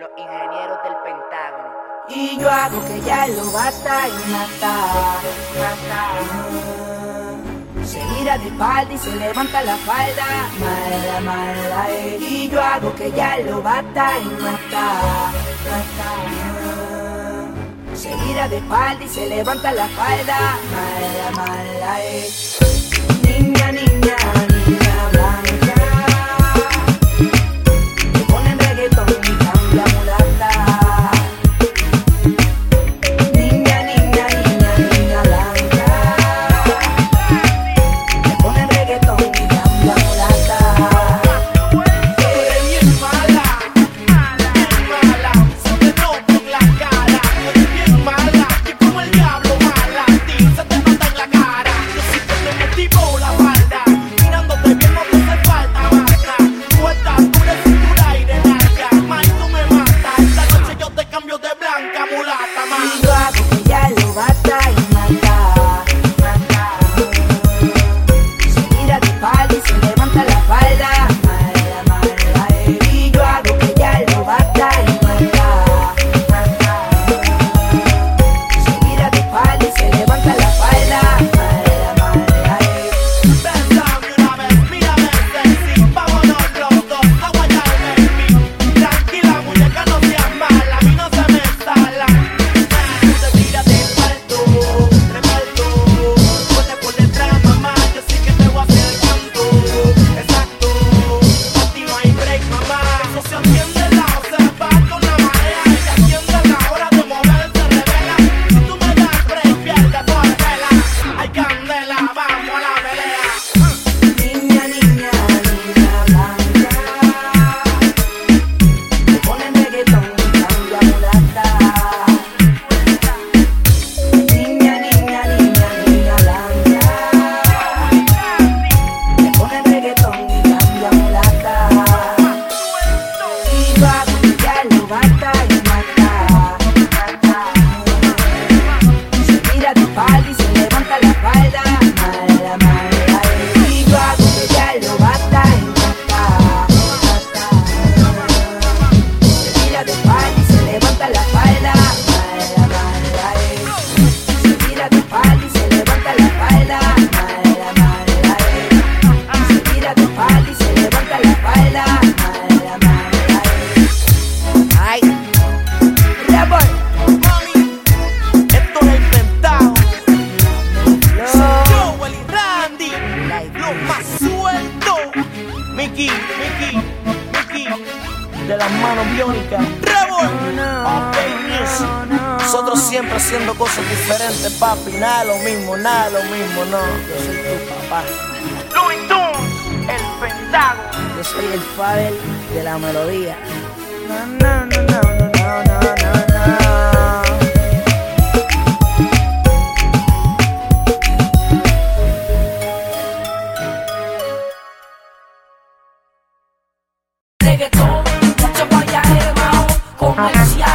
los ingenieros del Pentágono. Y yo hago que ya lo bata y mata. Se gira de espalda y se levanta la falda. Mala, mala, eh. y yo hago que ya lo bata y mata. Se gira de espalda y se levanta la falda. Mala, mala, eh. Niña, niña. Come on. pali se levanta la ay. Mami, esto es inventado. Joel y Randy, lo más suelto. Mickey, Mickey, Mickey, de las manos biónicas. Rebel, ok, music. Nosotros siempre haciendo cosas diferentes, papi. Nada lo mismo, nada lo mismo, no. Yo soy tu papá. Yo soy el Fabel de la melodía. No, no, no, no, no, mucho guayaremao, comercial.